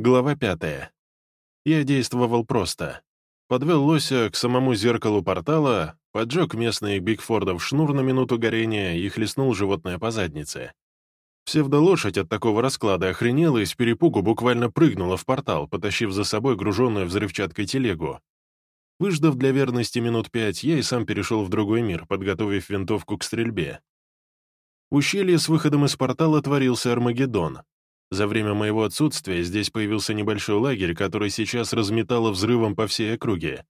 Глава пятая. Я действовал просто. Подвел лося к самому зеркалу портала, поджег местный Бигфордов шнур на минуту горения и хлестнул животное по заднице. Псевдолошадь от такого расклада охренела и с перепугу буквально прыгнула в портал, потащив за собой груженную взрывчаткой телегу. Выждав для верности минут пять, я и сам перешел в другой мир, подготовив винтовку к стрельбе. В ущелье с выходом из портала творился Армагеддон. За время моего отсутствия здесь появился небольшой лагерь, который сейчас разметало взрывом по всей округе.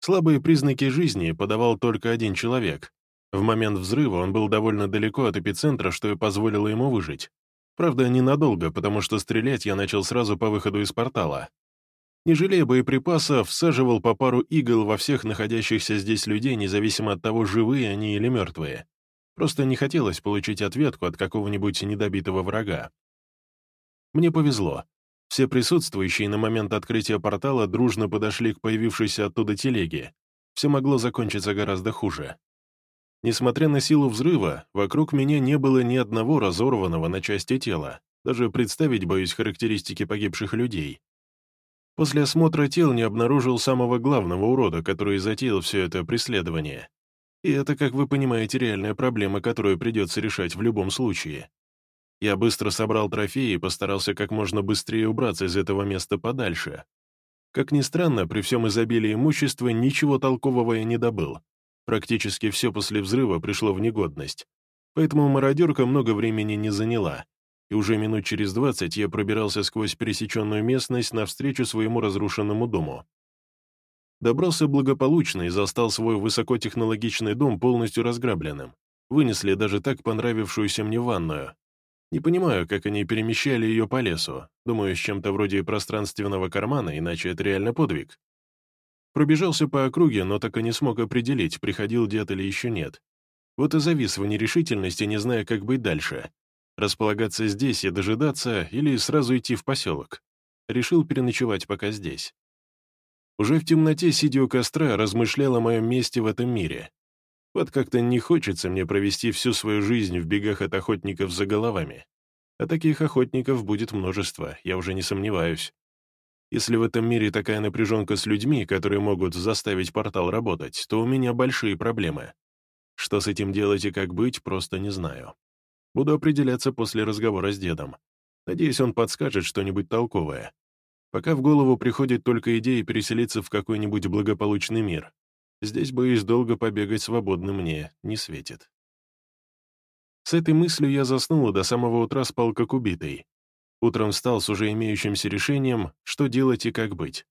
Слабые признаки жизни подавал только один человек. В момент взрыва он был довольно далеко от эпицентра, что и позволило ему выжить. Правда, ненадолго, потому что стрелять я начал сразу по выходу из портала. Не жалея боеприпасов, всаживал по пару игл во всех находящихся здесь людей, независимо от того, живые они или мертвые. Просто не хотелось получить ответку от какого-нибудь недобитого врага. Мне повезло. Все присутствующие на момент открытия портала дружно подошли к появившейся оттуда телеге. Все могло закончиться гораздо хуже. Несмотря на силу взрыва, вокруг меня не было ни одного разорванного на части тела. Даже представить боюсь характеристики погибших людей. После осмотра тел не обнаружил самого главного урода, который затеял все это преследование. И это, как вы понимаете, реальная проблема, которую придется решать в любом случае. Я быстро собрал трофеи и постарался как можно быстрее убраться из этого места подальше. Как ни странно, при всем изобилии имущества ничего толкового я не добыл. Практически все после взрыва пришло в негодность. Поэтому мародерка много времени не заняла. И уже минут через двадцать я пробирался сквозь пересеченную местность навстречу своему разрушенному дому. Добрался благополучно и застал свой высокотехнологичный дом полностью разграбленным. Вынесли даже так понравившуюся мне ванную, не понимаю, как они перемещали ее по лесу. Думаю, с чем-то вроде пространственного кармана, иначе это реально подвиг. Пробежался по округе, но так и не смог определить, приходил дед или еще нет. Вот и завис в нерешительности, не зная, как быть дальше. Располагаться здесь и дожидаться, или сразу идти в поселок. Решил переночевать пока здесь. Уже в темноте, сидя у костра, размышлял о моем месте в этом мире. Вот как-то не хочется мне провести всю свою жизнь в бегах от охотников за головами. А таких охотников будет множество, я уже не сомневаюсь. Если в этом мире такая напряженка с людьми, которые могут заставить портал работать, то у меня большие проблемы. Что с этим делать и как быть, просто не знаю. Буду определяться после разговора с дедом. Надеюсь, он подскажет что-нибудь толковое. Пока в голову приходит только идея переселиться в какой-нибудь благополучный мир. Здесь, боюсь, долго побегать свободно мне не светит. С этой мыслью я заснул и до самого утра спал как убитый. Утром встал с уже имеющимся решением, что делать и как быть.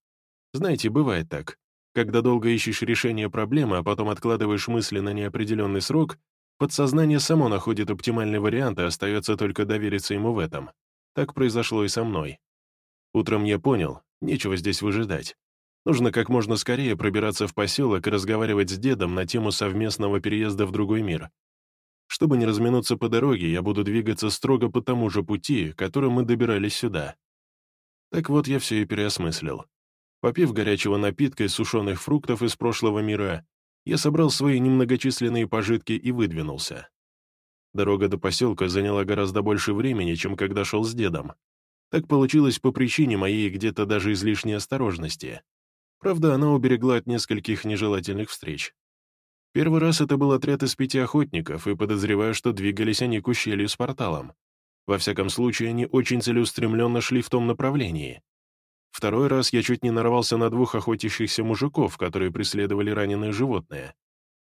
Знаете, бывает так. Когда долго ищешь решение проблемы, а потом откладываешь мысли на неопределенный срок, подсознание само находит оптимальный вариант, и остается только довериться ему в этом. Так произошло и со мной. Утром я понял, нечего здесь выжидать. Нужно как можно скорее пробираться в поселок и разговаривать с дедом на тему совместного переезда в другой мир. Чтобы не разминуться по дороге, я буду двигаться строго по тому же пути, которым мы добирались сюда. Так вот, я все и переосмыслил. Попив горячего напитка из сушеных фруктов из прошлого мира, я собрал свои немногочисленные пожитки и выдвинулся. Дорога до поселка заняла гораздо больше времени, чем когда шел с дедом. Так получилось по причине моей где-то даже излишней осторожности. Правда, она уберегла от нескольких нежелательных встреч. Первый раз это был отряд из пяти охотников, и подозреваю, что двигались они к ущелью с порталом. Во всяком случае, они очень целеустремленно шли в том направлении. Второй раз я чуть не нарвался на двух охотящихся мужиков, которые преследовали раненое животное,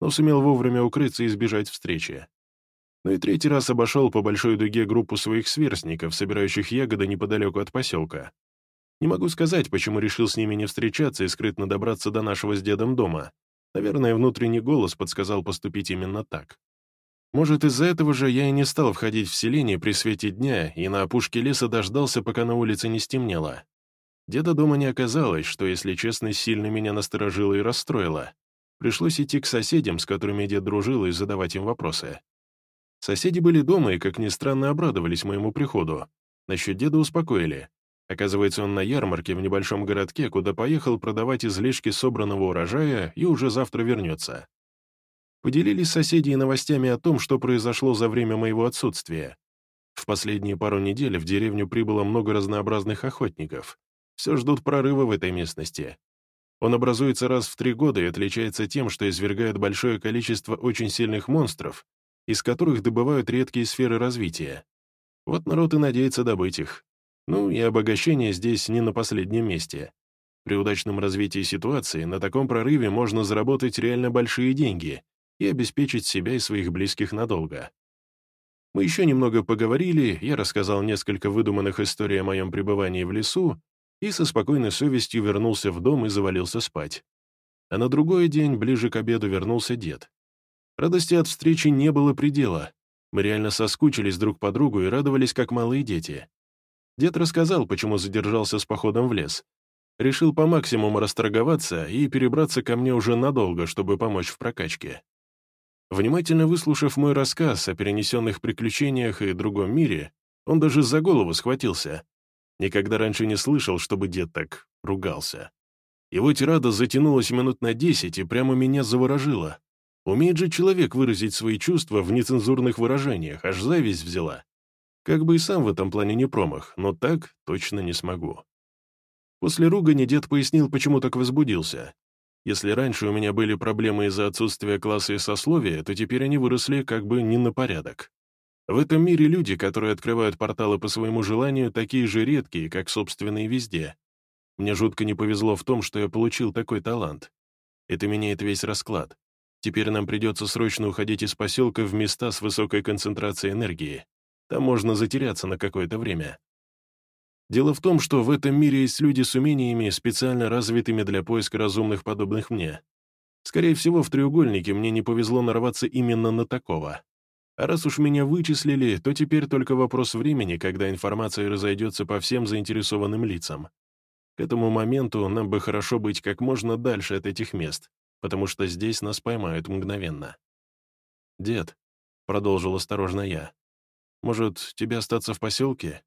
но сумел вовремя укрыться и избежать встречи. Ну и третий раз обошел по большой дуге группу своих сверстников, собирающих ягоды неподалеку от поселка. Не могу сказать, почему решил с ними не встречаться и скрытно добраться до нашего с дедом дома. Наверное, внутренний голос подсказал поступить именно так. Может, из-за этого же я и не стал входить в селение при свете дня и на опушке леса дождался, пока на улице не стемнело. Деда дома не оказалось, что, если честно, сильно меня насторожило и расстроило. Пришлось идти к соседям, с которыми дед дружил, и задавать им вопросы. Соседи были дома и, как ни странно, обрадовались моему приходу. Насчет деда успокоили. Оказывается, он на ярмарке в небольшом городке, куда поехал продавать излишки собранного урожая и уже завтра вернется. Поделились соседи новостями о том, что произошло за время моего отсутствия. В последние пару недель в деревню прибыло много разнообразных охотников. Все ждут прорыва в этой местности. Он образуется раз в три года и отличается тем, что извергает большое количество очень сильных монстров, из которых добывают редкие сферы развития. Вот народ и надеется добыть их. Ну и обогащение здесь не на последнем месте. При удачном развитии ситуации на таком прорыве можно заработать реально большие деньги и обеспечить себя и своих близких надолго. Мы еще немного поговорили, я рассказал несколько выдуманных историй о моем пребывании в лесу и со спокойной совестью вернулся в дом и завалился спать. А на другой день, ближе к обеду, вернулся дед. Радости от встречи не было предела. Мы реально соскучились друг по другу и радовались, как малые дети. Дед рассказал, почему задержался с походом в лес. Решил по максимуму расторговаться и перебраться ко мне уже надолго, чтобы помочь в прокачке. Внимательно выслушав мой рассказ о перенесенных приключениях и другом мире, он даже за голову схватился. Никогда раньше не слышал, чтобы дед так ругался. Его тирада затянулась минут на десять и прямо меня заворожило. Умеет же человек выразить свои чувства в нецензурных выражениях, аж зависть взяла. Как бы и сам в этом плане не промах, но так точно не смогу. После ругани дед пояснил, почему так возбудился. Если раньше у меня были проблемы из-за отсутствия класса и сословия, то теперь они выросли как бы не на порядок. В этом мире люди, которые открывают порталы по своему желанию, такие же редкие, как собственные везде. Мне жутко не повезло в том, что я получил такой талант. Это меняет весь расклад. Теперь нам придется срочно уходить из поселка в места с высокой концентрацией энергии. Там можно затеряться на какое-то время. Дело в том, что в этом мире есть люди с умениями, специально развитыми для поиска разумных, подобных мне. Скорее всего, в треугольнике мне не повезло нарваться именно на такого. А раз уж меня вычислили, то теперь только вопрос времени, когда информация разойдется по всем заинтересованным лицам. К этому моменту нам бы хорошо быть как можно дальше от этих мест, потому что здесь нас поймают мгновенно. «Дед», — продолжил осторожно я, может, тебе остаться в поселке?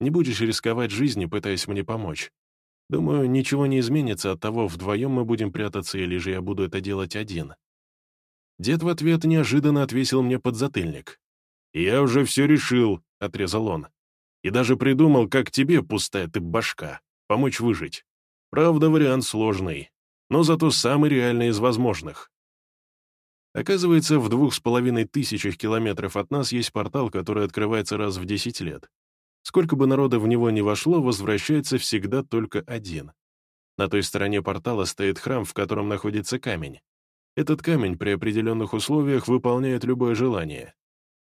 Не будешь рисковать жизнью, пытаясь мне помочь. Думаю, ничего не изменится от того, вдвоем мы будем прятаться или же я буду это делать один». Дед в ответ неожиданно отвесил мне подзатыльник. «Я уже все решил», — отрезал он. «И даже придумал, как тебе, пустая ты башка, помочь выжить. Правда, вариант сложный, но зато самый реальный из возможных. Оказывается, в двух с половиной тысячах километров от нас есть портал, который открывается раз в десять лет. Сколько бы народа в него ни вошло, возвращается всегда только один. На той стороне портала стоит храм, в котором находится камень. Этот камень при определенных условиях выполняет любое желание.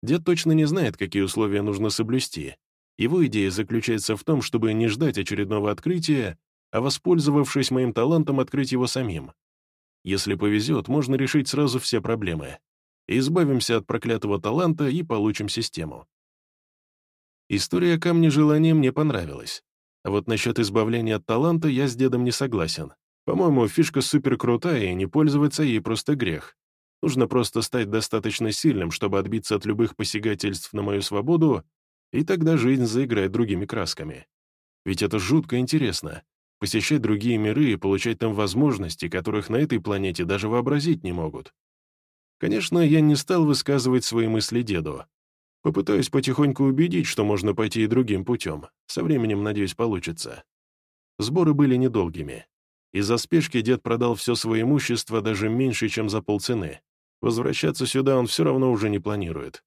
Дед точно не знает, какие условия нужно соблюсти. Его идея заключается в том, чтобы не ждать очередного открытия, а, воспользовавшись моим талантом, открыть его самим. Если повезет, можно решить сразу все проблемы. Избавимся от проклятого таланта и получим систему. История камня желания мне понравилась. А вот насчет избавления от таланта я с дедом не согласен. По-моему, фишка супер крутая, и не пользоваться ей просто грех. Нужно просто стать достаточно сильным, чтобы отбиться от любых посягательств на мою свободу, и тогда жизнь заиграет другими красками. Ведь это жутко интересно посещать другие миры и получать там возможности, которых на этой планете даже вообразить не могут. Конечно, я не стал высказывать свои мысли деду. Попытаюсь потихоньку убедить, что можно пойти и другим путем. Со временем, надеюсь, получится. Сборы были недолгими. Из-за спешки дед продал все свое имущество даже меньше, чем за полцены. Возвращаться сюда он все равно уже не планирует.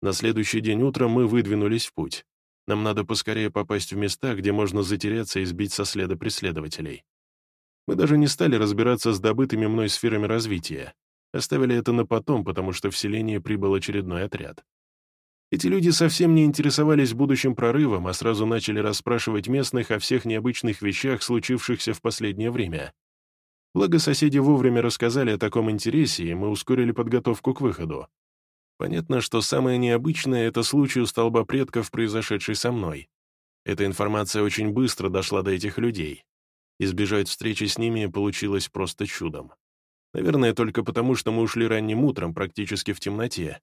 На следующий день утром мы выдвинулись в путь. Нам надо поскорее попасть в места, где можно затеряться и сбить со следа преследователей. Мы даже не стали разбираться с добытыми мной сферами развития. Оставили это на потом, потому что в селение прибыл очередной отряд. Эти люди совсем не интересовались будущим прорывом, а сразу начали расспрашивать местных о всех необычных вещах, случившихся в последнее время. Благо, соседи вовремя рассказали о таком интересе, и мы ускорили подготовку к выходу. Понятно, что самое необычное — это случай у столба предков, произошедший со мной. Эта информация очень быстро дошла до этих людей. Избежать встречи с ними получилось просто чудом. Наверное, только потому, что мы ушли ранним утром, практически в темноте,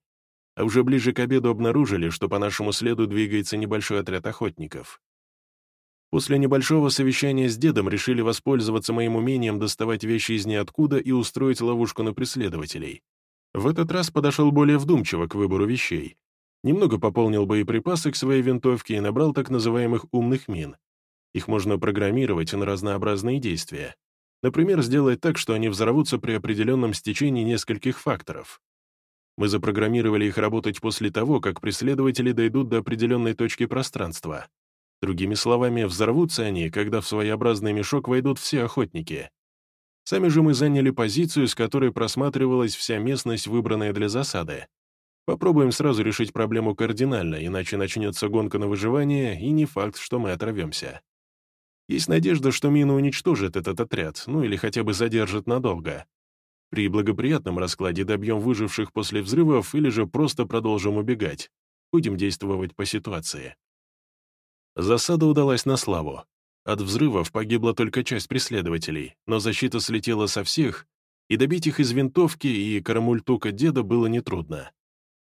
а уже ближе к обеду обнаружили, что по нашему следу двигается небольшой отряд охотников. После небольшого совещания с дедом решили воспользоваться моим умением доставать вещи из ниоткуда и устроить ловушку на преследователей. В этот раз подошел более вдумчиво к выбору вещей. Немного пополнил боеприпасы к своей винтовке и набрал так называемых «умных мин». Их можно программировать на разнообразные действия. Например, сделать так, что они взорвутся при определенном стечении нескольких факторов. Мы запрограммировали их работать после того, как преследователи дойдут до определенной точки пространства. Другими словами, взорвутся они, когда в своеобразный мешок войдут все охотники. Сами же мы заняли позицию, с которой просматривалась вся местность, выбранная для засады. Попробуем сразу решить проблему кардинально, иначе начнется гонка на выживание, и не факт, что мы отравимся. Есть надежда, что мина уничтожит этот отряд, ну или хотя бы задержит надолго. При благоприятном раскладе добьем выживших после взрывов или же просто продолжим убегать. Будем действовать по ситуации. Засада удалась на славу. От взрывов погибла только часть преследователей, но защита слетела со всех, и добить их из винтовки и карамультука деда было нетрудно.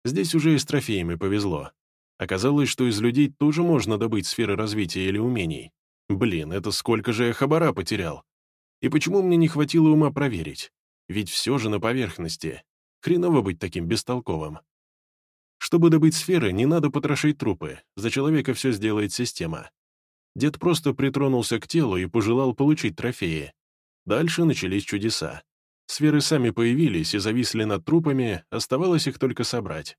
Здесь уже и с трофеями повезло. Оказалось, что из людей тоже можно добыть сферы развития или умений. Блин, это сколько же я хабара потерял. И почему мне не хватило ума проверить? Ведь все же на поверхности. Хреново быть таким бестолковым. Чтобы добыть сферы, не надо потрошить трупы. За человека все сделает система. Дед просто притронулся к телу и пожелал получить трофеи. Дальше начались чудеса. Сферы сами появились и зависли над трупами, оставалось их только собрать.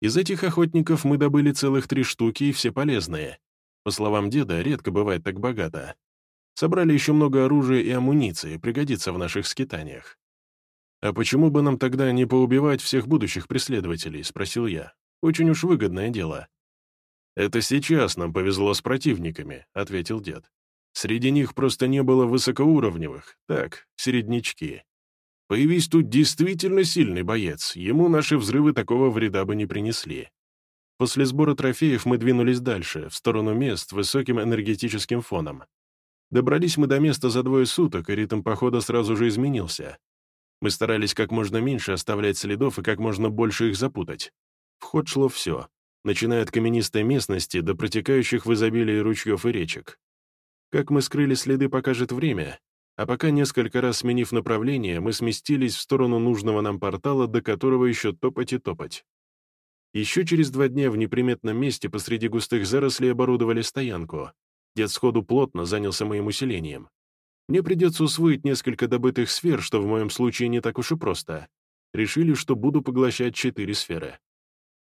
Из этих охотников мы добыли целых три штуки, и все полезные. По словам деда, редко бывает так богато. Собрали еще много оружия и амуниции, пригодится в наших скитаниях. «А почему бы нам тогда не поубивать всех будущих преследователей?» — спросил я. «Очень уж выгодное дело». «Это сейчас нам повезло с противниками», — ответил дед. «Среди них просто не было высокоуровневых, так, середнячки. Появись тут действительно сильный боец, ему наши взрывы такого вреда бы не принесли». После сбора трофеев мы двинулись дальше, в сторону мест с высоким энергетическим фоном. Добрались мы до места за двое суток, и ритм похода сразу же изменился. Мы старались как можно меньше оставлять следов и как можно больше их запутать. В ход шло все начиная от каменистой местности до протекающих в изобилии ручьев и речек. Как мы скрыли следы, покажет время, а пока, несколько раз сменив направление, мы сместились в сторону нужного нам портала, до которого еще топать и топать. Еще через два дня в неприметном месте посреди густых зарослей оборудовали стоянку. Дед сходу плотно занялся моим усилением. Мне придется усвоить несколько добытых сфер, что в моем случае не так уж и просто. Решили, что буду поглощать четыре сферы.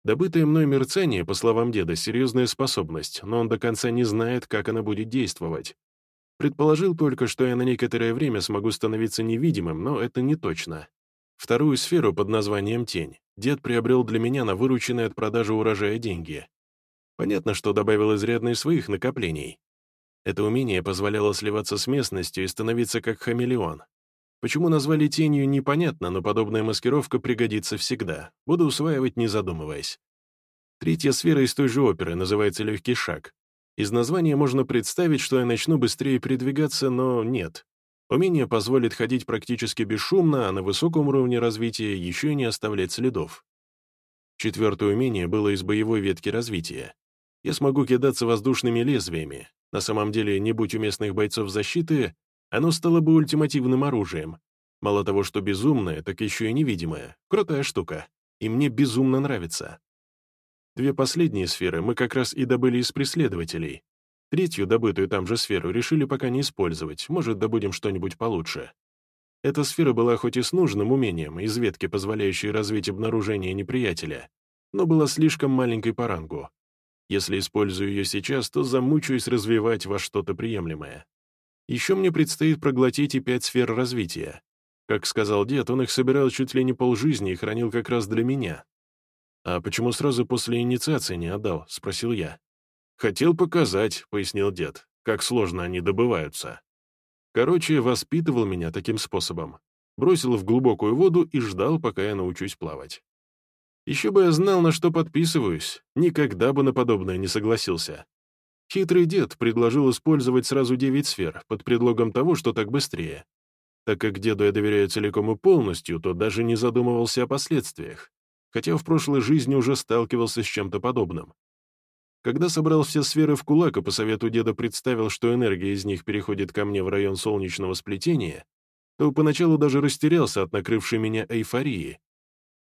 Добытое мной мерцание, по словам деда, серьезная способность, но он до конца не знает, как она будет действовать. Предположил только, что я на некоторое время смогу становиться невидимым, но это не точно. Вторую сферу под названием «Тень» дед приобрел для меня на вырученные от продажи урожая деньги. Понятно, что добавил изрядно своих накоплений. Это умение позволяло сливаться с местностью и становиться как хамелеон, Почему назвали тенью, непонятно, но подобная маскировка пригодится всегда. Буду усваивать, не задумываясь. Третья сфера из той же оперы называется «Легкий шаг». Из названия можно представить, что я начну быстрее передвигаться, но нет. Умение позволит ходить практически бесшумно, а на высоком уровне развития еще и не оставлять следов. Четвертое умение было из боевой ветки развития. Я смогу кидаться воздушными лезвиями. На самом деле, не будь у местных бойцов защиты, оно стало бы ультимативным оружием. Мало того, что безумное, так еще и невидимое. Крутая штука. И мне безумно нравится. Две последние сферы мы как раз и добыли из преследователей. Третью, добытую там же сферу, решили пока не использовать, может, добудем что-нибудь получше. Эта сфера была хоть и с нужным умением, из ветки, позволяющей развить обнаружение неприятеля, но была слишком маленькой по рангу. Если использую ее сейчас, то замучаюсь развивать во что-то приемлемое. Еще мне предстоит проглотить и пять сфер развития. Как сказал дед, он их собирал чуть ли не полжизни и хранил как раз для меня. «А почему сразу после инициации не отдал?» — спросил я. «Хотел показать», — пояснил дед, — «как сложно они добываются». Короче, воспитывал меня таким способом. Бросил в глубокую воду и ждал, пока я научусь плавать. Еще бы я знал, на что подписываюсь, никогда бы на подобное не согласился. Хитрый дед предложил использовать сразу девять сфер под предлогом того, что так быстрее. Так как деду я доверяю целиком и полностью, то даже не задумывался о последствиях, хотя в прошлой жизни уже сталкивался с чем-то подобным. Когда собрал все сферы в кулак и по совету деда представил, что энергия из них переходит ко мне в район солнечного сплетения, то поначалу даже растерялся от накрывшей меня эйфории.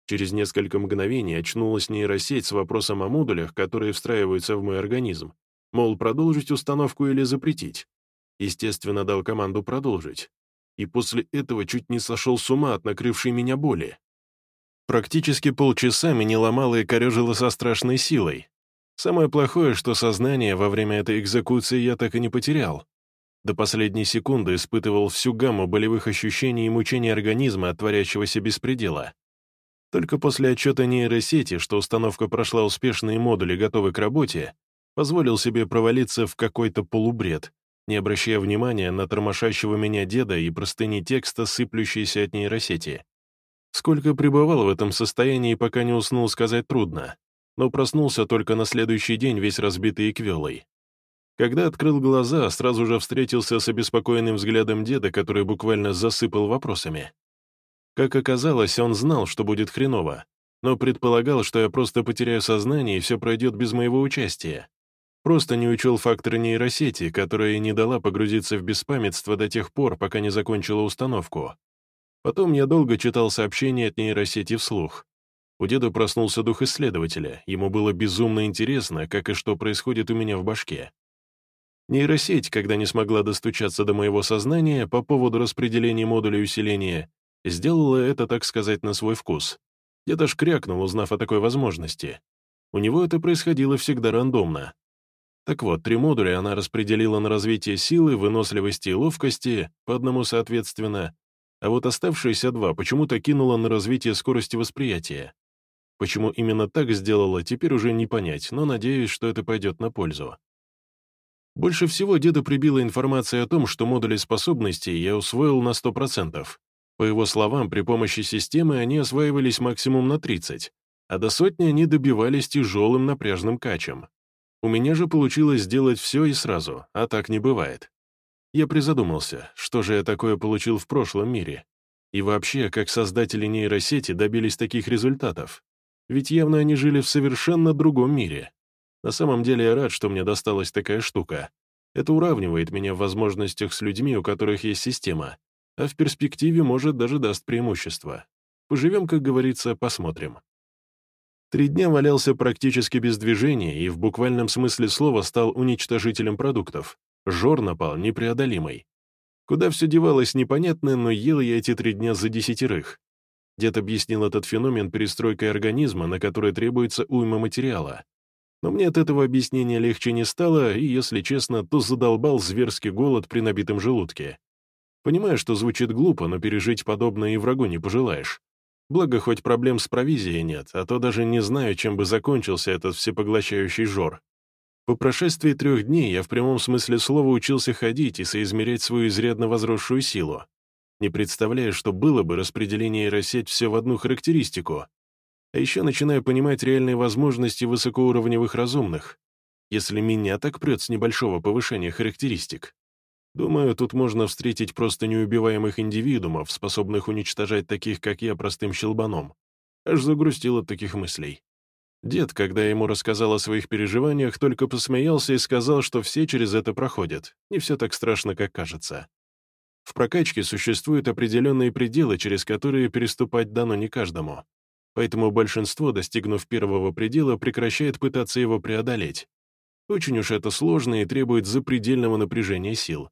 Через несколько мгновений очнулась нейросеть с вопросом о модулях, которые встраиваются в мой организм. Мол, продолжить установку или запретить. Естественно, дал команду продолжить. И после этого чуть не сошел с ума от накрывшей меня боли. Практически полчаса меня ломало и корежило со страшной силой. Самое плохое, что сознание во время этой экзекуции я так и не потерял. До последней секунды испытывал всю гамму болевых ощущений и мучений организма от творящегося беспредела. Только после отчета нейросети, что установка прошла успешно и модули готовы к работе, позволил себе провалиться в какой-то полубред, не обращая внимания на тормошащего меня деда и простыни текста, сыплющиеся от нейросети. Сколько пребывал в этом состоянии, пока не уснул, сказать трудно, но проснулся только на следующий день весь разбитый и квелый. Когда открыл глаза, сразу же встретился с обеспокоенным взглядом деда, который буквально засыпал вопросами. Как оказалось, он знал, что будет хреново, но предполагал, что я просто потеряю сознание и все пройдет без моего участия. Просто не учел фактор нейросети, которая не дала погрузиться в беспамятство до тех пор, пока не закончила установку. Потом я долго читал сообщения от нейросети вслух. У деда проснулся дух исследователя, ему было безумно интересно, как и что происходит у меня в башке. Нейросеть, когда не смогла достучаться до моего сознания по поводу распределения модулей усиления, Сделала это, так сказать, на свой вкус. Я даже крякнул, узнав о такой возможности. У него это происходило всегда рандомно. Так вот, три модуля она распределила на развитие силы, выносливости и ловкости, по одному соответственно, а вот оставшиеся два почему-то кинула на развитие скорости восприятия. Почему именно так сделала, теперь уже не понять, но надеюсь, что это пойдет на пользу. Больше всего деда прибила информация о том, что модули способностей я усвоил на 100%. По его словам, при помощи системы они осваивались максимум на 30, а до сотни они добивались тяжелым напряжным качем. У меня же получилось сделать все и сразу, а так не бывает. Я призадумался, что же я такое получил в прошлом мире. И вообще, как создатели нейросети добились таких результатов. Ведь явно они жили в совершенно другом мире. На самом деле я рад, что мне досталась такая штука. Это уравнивает меня в возможностях с людьми, у которых есть система, а в перспективе, может, даже даст преимущество. Поживем, как говорится, посмотрим. Три дня валялся практически без движения и в буквальном смысле слова стал уничтожителем продуктов. Жор напал непреодолимый. Куда все девалось, непонятно, но ел я эти три дня за десятерых. Дед объяснил этот феномен перестройкой организма, на который требуется уйма материала. Но мне от этого объяснения легче не стало, и, если честно, то задолбал зверский голод при набитом желудке. Понимаю, что звучит глупо, но пережить подобное и врагу не пожелаешь. Благо, хоть проблем с провизией нет, а то даже не знаю, чем бы закончился этот всепоглощающий жор. По прошествии трех дней я в прямом смысле слова учился ходить и соизмерять свою изрядно возросшую силу. Не представляю, что было бы распределение нейросеть все в одну характеристику. А еще начинаю понимать реальные возможности высокоуровневых разумных. Если меня так прет с небольшого повышения характеристик, Думаю, тут можно встретить просто неубиваемых индивидуумов, способных уничтожать таких, как я, простым щелбаном. Аж загрустил от таких мыслей. Дед, когда ему рассказал о своих переживаниях, только посмеялся и сказал, что все через это проходят. Не все так страшно, как кажется. В прокачке существуют определенные пределы, через которые переступать дано не каждому. Поэтому большинство, достигнув первого предела, прекращает пытаться его преодолеть. Очень уж это сложно и требует запредельного напряжения сил.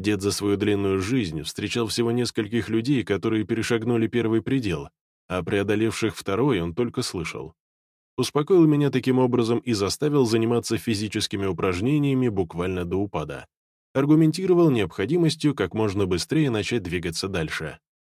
Дед за свою длинную жизнь встречал всего нескольких людей, которые перешагнули первый предел, а преодолевших второй он только слышал. Успокоил меня таким образом и заставил заниматься физическими упражнениями буквально до упада. Аргументировал необходимостью как можно быстрее начать двигаться дальше.